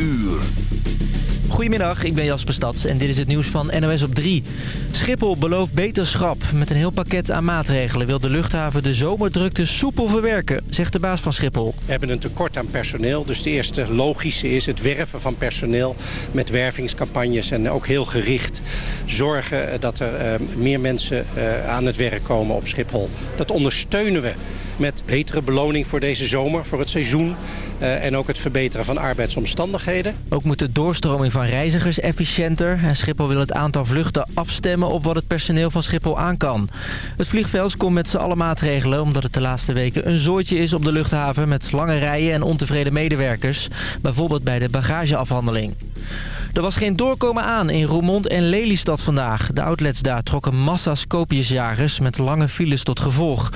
uur. Goedemiddag, ik ben Jasper Stads en dit is het nieuws van NOS op 3. Schiphol belooft beterschap. Met een heel pakket aan maatregelen wil de luchthaven de zomerdrukte soepel verwerken, zegt de baas van Schiphol. We hebben een tekort aan personeel, dus de eerste logische is het werven van personeel met wervingscampagnes en ook heel gericht zorgen dat er uh, meer mensen uh, aan het werk komen op Schiphol. Dat ondersteunen we met betere beloning voor deze zomer, voor het seizoen. Uh, en ook het verbeteren van arbeidsomstandigheden. Ook moet de doorstroming van reizigers efficiënter. En Schiphol wil het aantal vluchten afstemmen op wat het personeel van Schiphol aan kan. Het vliegveld komt met z'n allen maatregelen... omdat het de laatste weken een zooitje is op de luchthaven... met lange rijen en ontevreden medewerkers. Bijvoorbeeld bij de bagageafhandeling. Er was geen doorkomen aan in Roermond en Lelystad vandaag. De outlets daar trokken massa's koopjesjagers met lange files tot gevolg.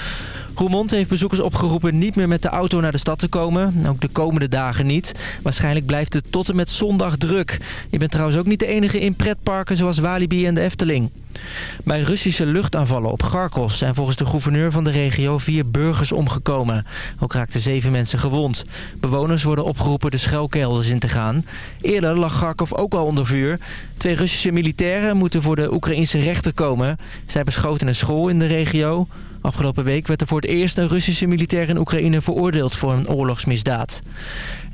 Roermond heeft bezoekers opgeroepen niet meer met de auto naar de stad te komen. Ook de komende dagen niet. Waarschijnlijk blijft het tot en met zondag druk. Je bent trouwens ook niet de enige in pretparken zoals Walibi en de Efteling. Bij Russische luchtaanvallen op Kharkov zijn volgens de gouverneur van de regio vier burgers omgekomen. Ook raakten zeven mensen gewond. Bewoners worden opgeroepen de schuilkelders in te gaan. Eerder lag Kharkov ook al onder vuur. Twee Russische militairen moeten voor de Oekraïnse rechter komen. Zij beschoten een school in de regio. Afgelopen week werd er voor het eerst een Russische militair in Oekraïne veroordeeld voor een oorlogsmisdaad.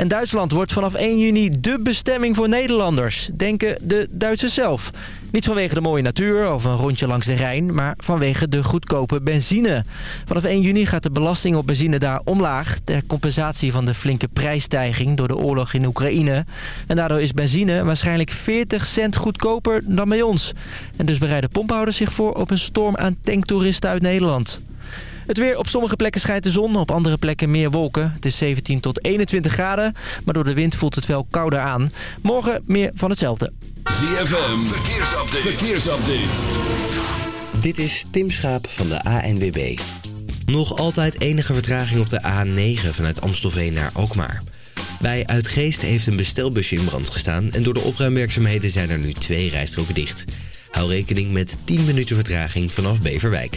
En Duitsland wordt vanaf 1 juni dé bestemming voor Nederlanders, denken de Duitsers zelf. Niet vanwege de mooie natuur of een rondje langs de Rijn, maar vanwege de goedkope benzine. Vanaf 1 juni gaat de belasting op benzine daar omlaag... ter compensatie van de flinke prijsstijging door de oorlog in Oekraïne. En daardoor is benzine waarschijnlijk 40 cent goedkoper dan bij ons. En dus bereiden pomphouders zich voor op een storm aan tanktoeristen uit Nederland. Het weer op sommige plekken schijnt de zon, op andere plekken meer wolken. Het is 17 tot 21 graden, maar door de wind voelt het wel kouder aan. Morgen meer van hetzelfde. ZFM, verkeersupdate. verkeersupdate. Dit is Tim Schaap van de ANWB. Nog altijd enige vertraging op de A9 vanuit Amstelveen naar Alkmaar. Bij Uitgeest heeft een bestelbusje in brand gestaan... en door de opruimwerkzaamheden zijn er nu twee rijstroken dicht. Hou rekening met 10 minuten vertraging vanaf Beverwijk.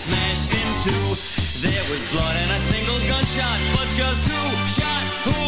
smashed in two. There was blood and a single gunshot, but just who shot who?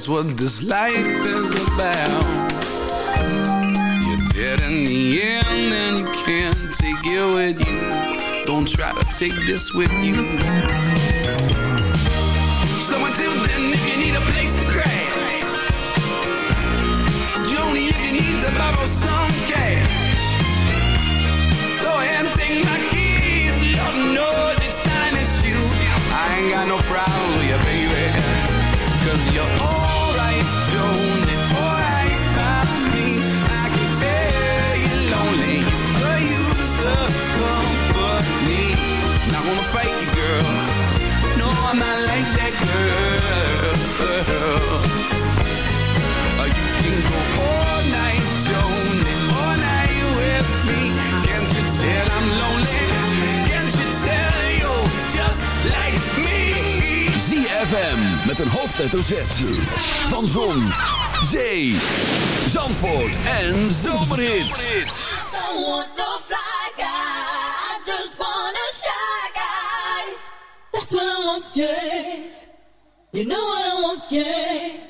that's what this life is about. You're dead in the end and you can't take it with you. Don't try to take this with you. So until then, if you need a place to crash, Joni, if you need to borrow some cash, go ahead and take my keys. Lord knows it's time it's you. I ain't got no problem with you, baby. Cause you're all met een hoofdletter Z. Van Zon, Zee, Zandvoort en Zomerhits. That's what I want, yeah. You know what I want, yeah.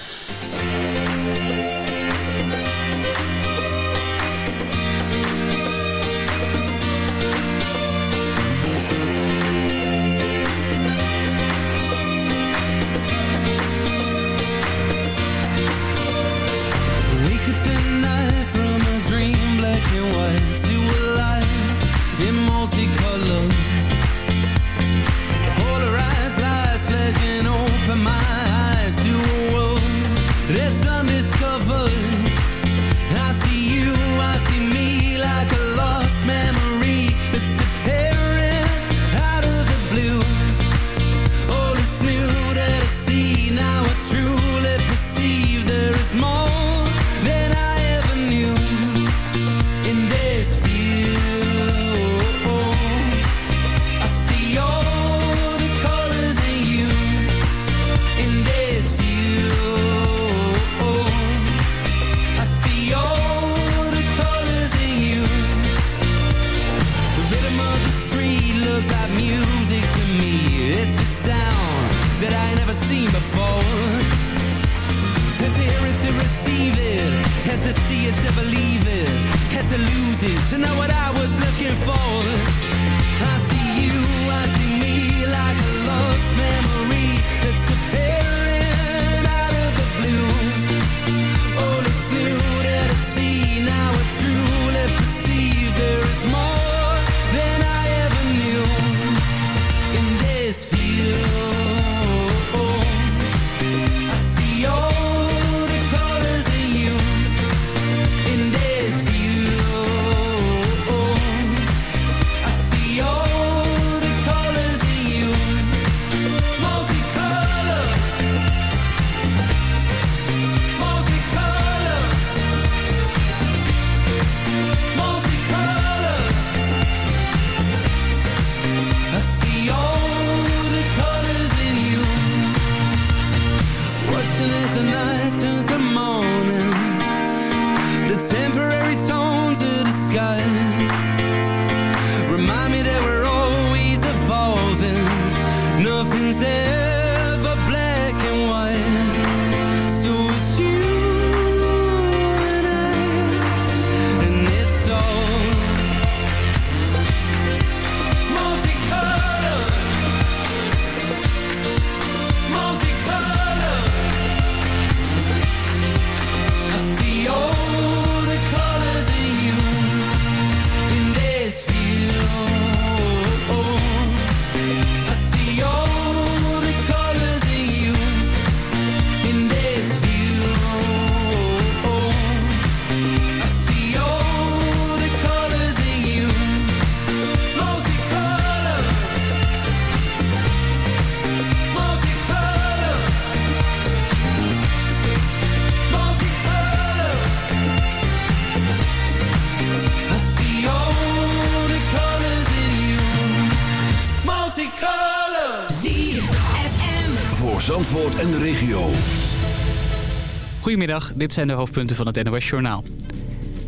Goedemiddag, dit zijn de hoofdpunten van het NOS Journaal.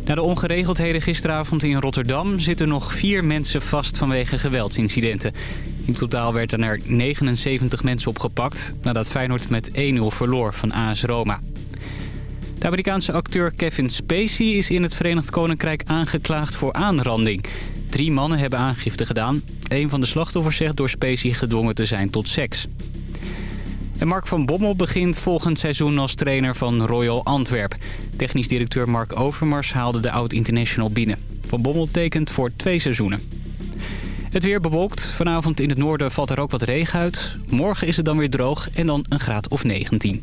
Na de ongeregeldheden gisteravond in Rotterdam zitten nog vier mensen vast vanwege geweldsincidenten. In totaal werden er 79 mensen opgepakt nadat Feyenoord met 1-0 verloor van AS Roma. De Amerikaanse acteur Kevin Spacey is in het Verenigd Koninkrijk aangeklaagd voor aanranding. Drie mannen hebben aangifte gedaan. Een van de slachtoffers zegt door Spacey gedwongen te zijn tot seks. En Mark van Bommel begint volgend seizoen als trainer van Royal Antwerp. Technisch directeur Mark Overmars haalde de oud-international binnen. Van Bommel tekent voor twee seizoenen. Het weer bewolkt. Vanavond in het noorden valt er ook wat regen uit. Morgen is het dan weer droog en dan een graad of 19.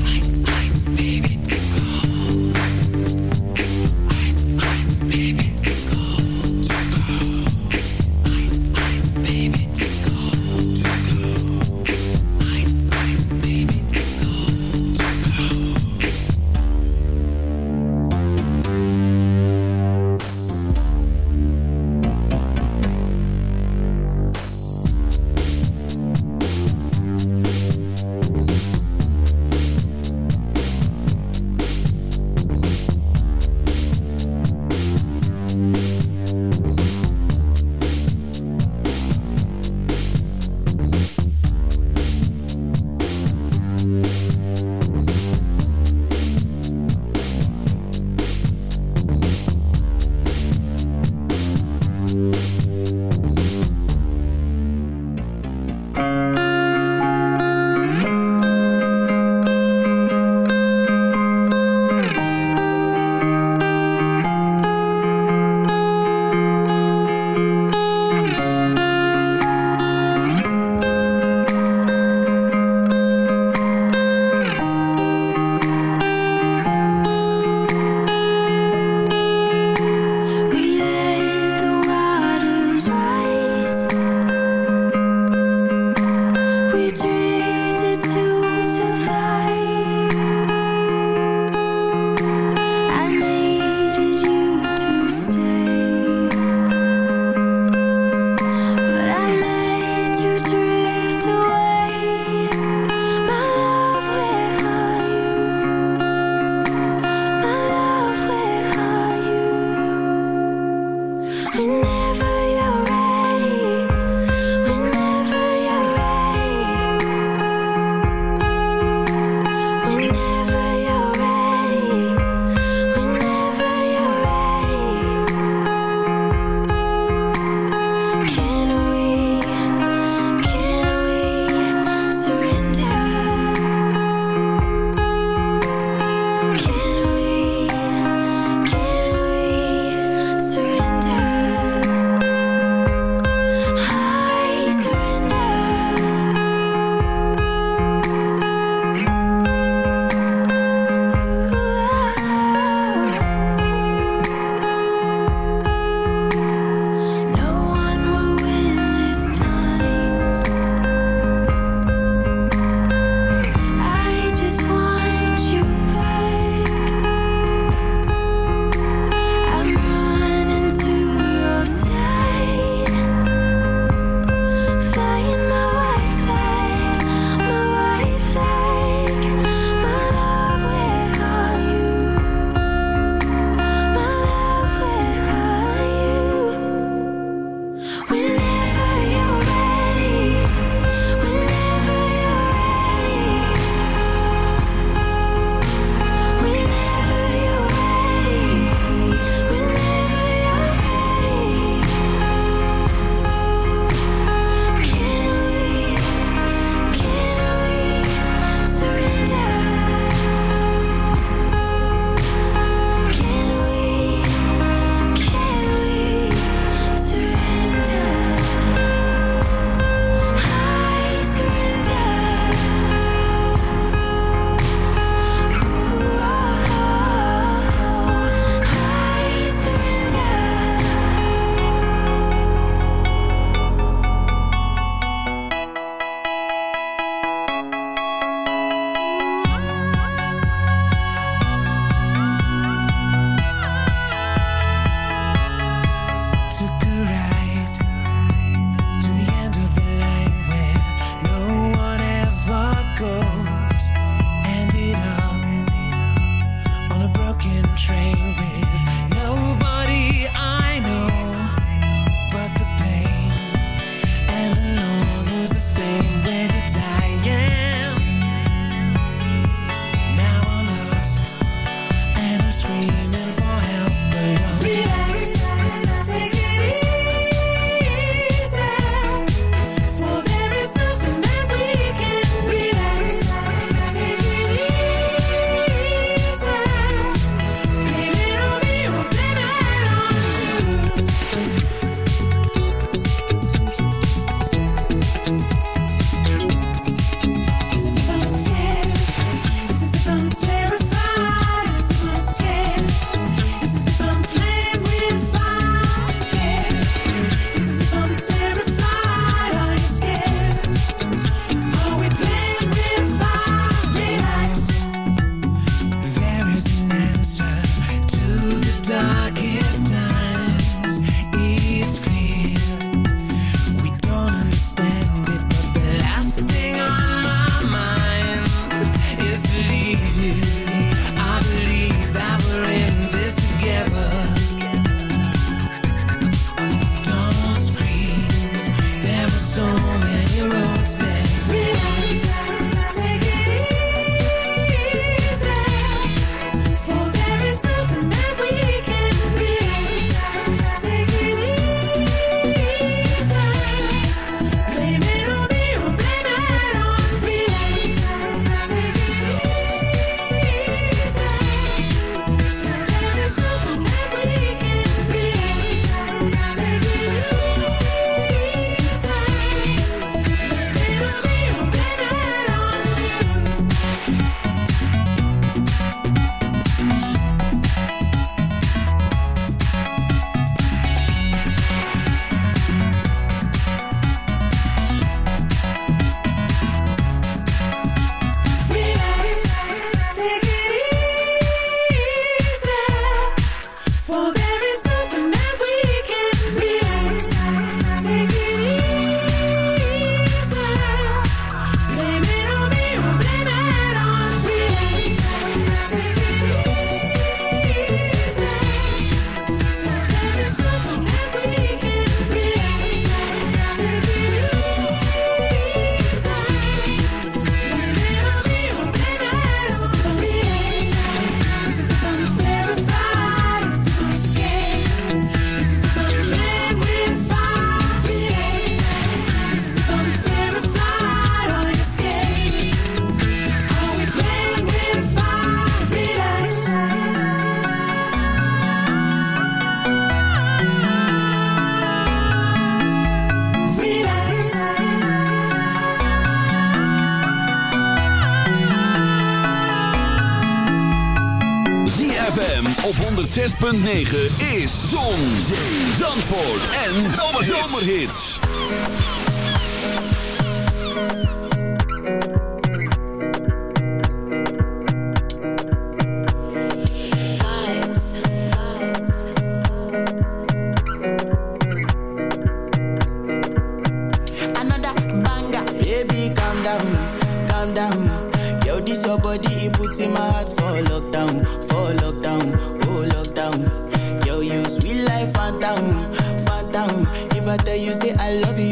106.9 is Zon, Zee, Zandvoort en Zomerhits. Another banger, baby calm down, calm down. Yo, this your body, it puts in my heart for lockdown, for lockdown. matter you say I love you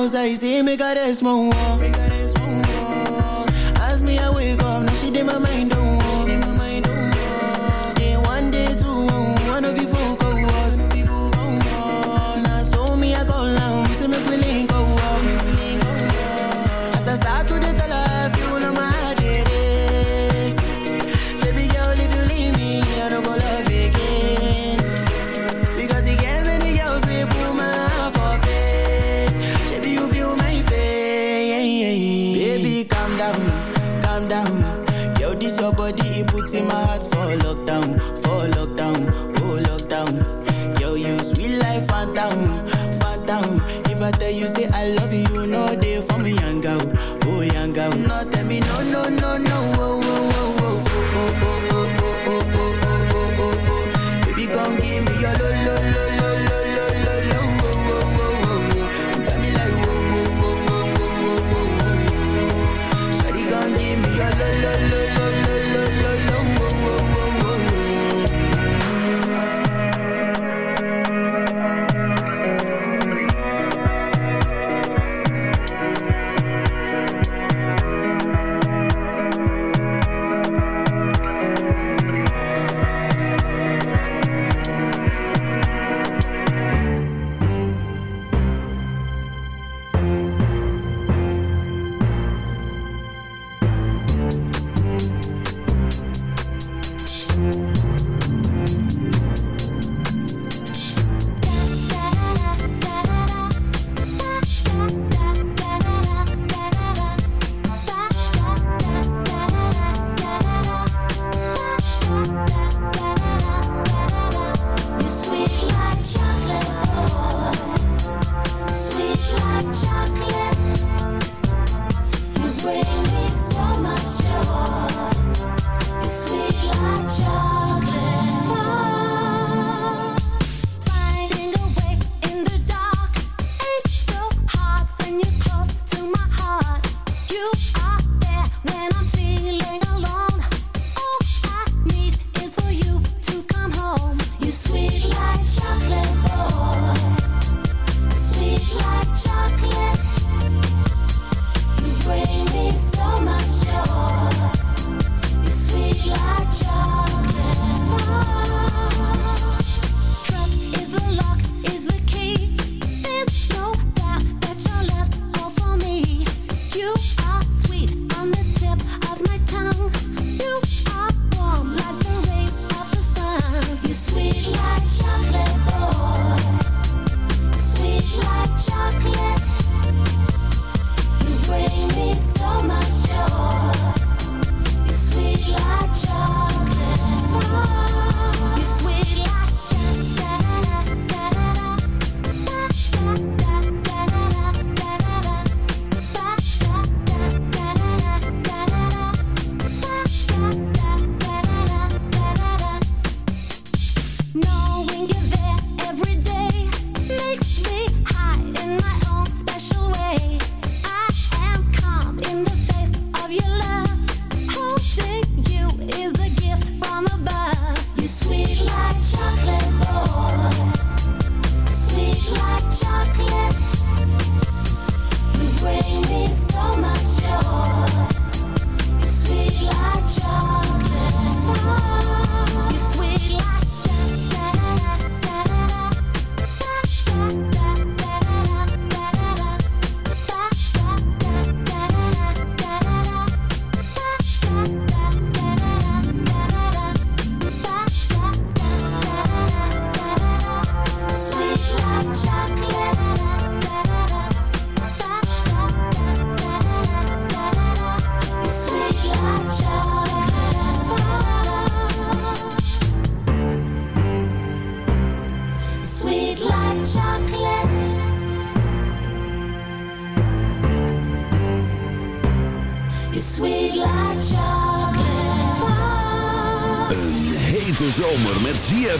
pounds I see me outside, say make her As me I wake up, now she did my mind up.